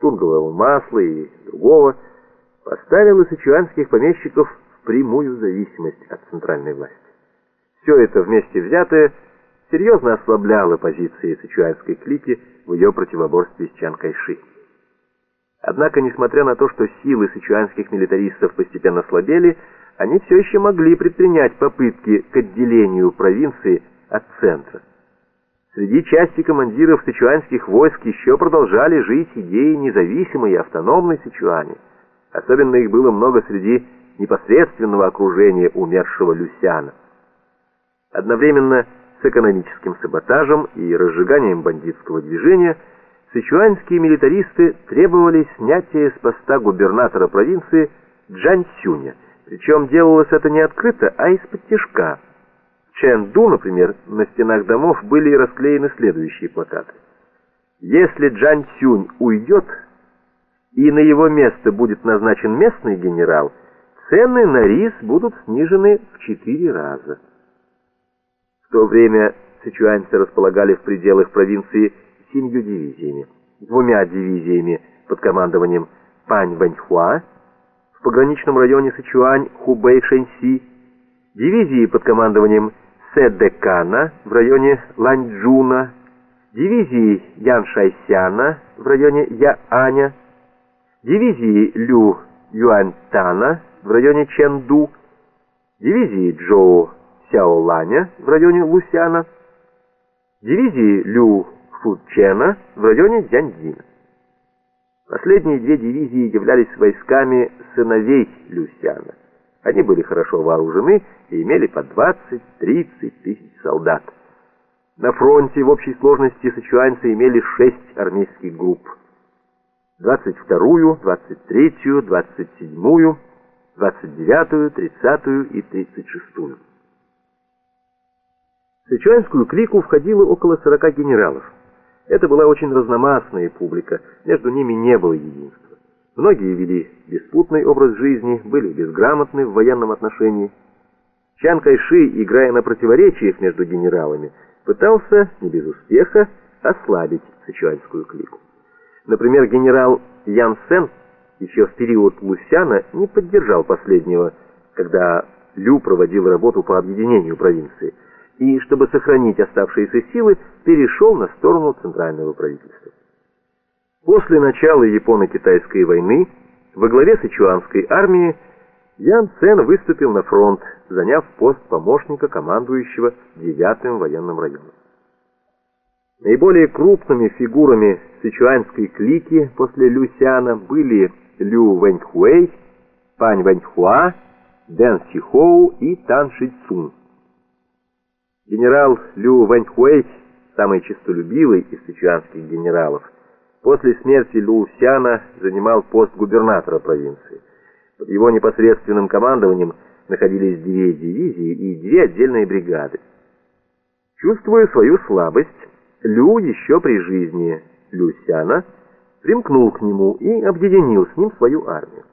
тунгового масла и другого, поставила сычуанских помещиков в прямую зависимость от центральной власти. Все это вместе взятое серьезно ослабляло позиции сычуанской клики в ее противоборстве с Чан Кайши. Однако, несмотря на то, что силы сычуанских милитаристов постепенно слабели, они все еще могли предпринять попытки к отделению провинции от центра. Среди части командиров сычуанских войск еще продолжали жить идеи независимой и автономной Сычуани. Особенно их было много среди непосредственного окружения умершего Люсяна. Одновременно с экономическим саботажем и разжиганием бандитского движения сычуанские милитаристы требовали снятия с поста губернатора провинции Джансюня, причем делалось это не открыто, а из-под тяжка. Чэнду, например, на стенах домов были расклеены следующие плакаты. Если Джан Цюнь уйдет, и на его место будет назначен местный генерал, цены на рис будут снижены в четыре раза. В то время сычуанцы располагали в пределах провинции семью дивизиями, двумя дивизиями под командованием Пань Ваньхуа, в пограничном районе Сычуань Хубэй-Шэньси, дивизии под командованием Седекана в районе Ланчжуна, дивизии Ян Шайсяна в районе Яаня, дивизии Лю Юаньтана в районе Чэнду, дивизии Джоу Сяоланя в районе Лусяна, дивизии Лю Фучена в районе Дзяньдина. Последние две дивизии являлись войсками сыновей Люсяна. Они были хорошо вооружены и имели по 20-30 тысяч солдат. На фронте в общей сложности сычуанцы имели шесть армейских групп. 22-ю, 23-ю, 27-ю, 29-ю, 30-ю и 36-ю. В сычуанскую клику входило около 40 генералов. Это была очень разномастная публика, между ними не было единства. Многие вели беспутный образ жизни, были безграмотны в военном отношении. Чан Кайши, играя на противоречиях между генералами, пытался, не без успеха, ослабить сычуанскую клику. Например, генерал Ян Сен еще в период Лусяна не поддержал последнего, когда Лю проводил работу по объединению провинции, и, чтобы сохранить оставшиеся силы, перешел на сторону центрального правительства. После начала Японо-Китайской войны во главе Сычуанской армии Ян Цен выступил на фронт, заняв пост помощника командующего 9-м военным районом. Наиболее крупными фигурами сычуанской клики после Люсяна были Лю Вэньхуэй, Пань Вэньхуа, Дэн Сихоу и Тан Шицун. Генерал Лю Вэньхуэй, самый честолюбивый из сычуанских генералов, После смерти Лу Сяна занимал пост губернатора провинции. Под его непосредственным командованием находились две дивизии и две отдельные бригады. Чувствуя свою слабость, Лю еще при жизни Лю Сяна примкнул к нему и объединил с ним свою армию.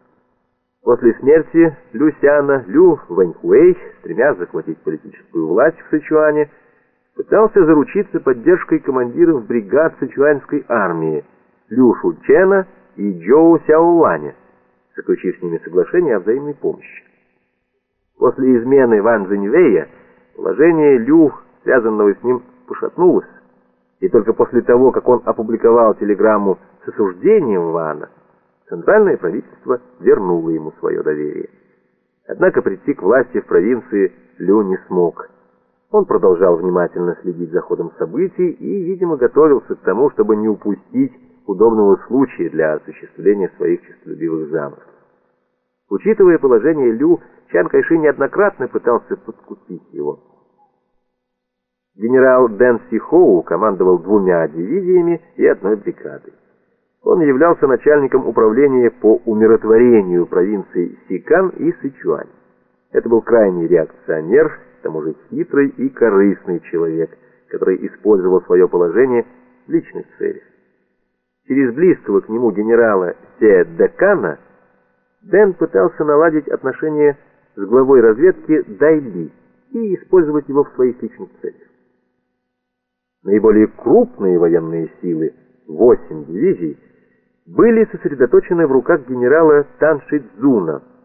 После смерти Лю Сяна Лю Вэньхуэй, стремясь захватить политическую власть в Сычуане, пытался заручиться поддержкой командиров бригад Сычуанской армии, Лю Шучена и Джоу Сяоланя, заключив с ними соглашение о взаимной помощи. После измены Ван Зиньвэя положение Лю, связанного с ним, пошатнулось, и только после того, как он опубликовал телеграмму с осуждением Вана, центральное правительство вернуло ему свое доверие. Однако прийти к власти в провинции Лю не смог. Он продолжал внимательно следить за ходом событий и, видимо, готовился к тому, чтобы не упустить удобного случая для осуществления своих честолюбивых замыслов. Учитывая положение Лю, Чан Кайши неоднократно пытался подкупить его. Генерал Дэн Сихоу командовал двумя дивизиями и одной бригадой. Он являлся начальником управления по умиротворению провинций Сикан и Сычуань. Это был крайний реакционер, к тому же хитрый и корыстный человек, который использовал свое положение в личных целях. Через близкого к нему генерала Се Декана Дэн пытался наладить отношения с главой разведки Дайли и использовать его в своих личных целях. Наиболее крупные военные силы, 8 дивизий, были сосредоточены в руках генерала Таншидзуна –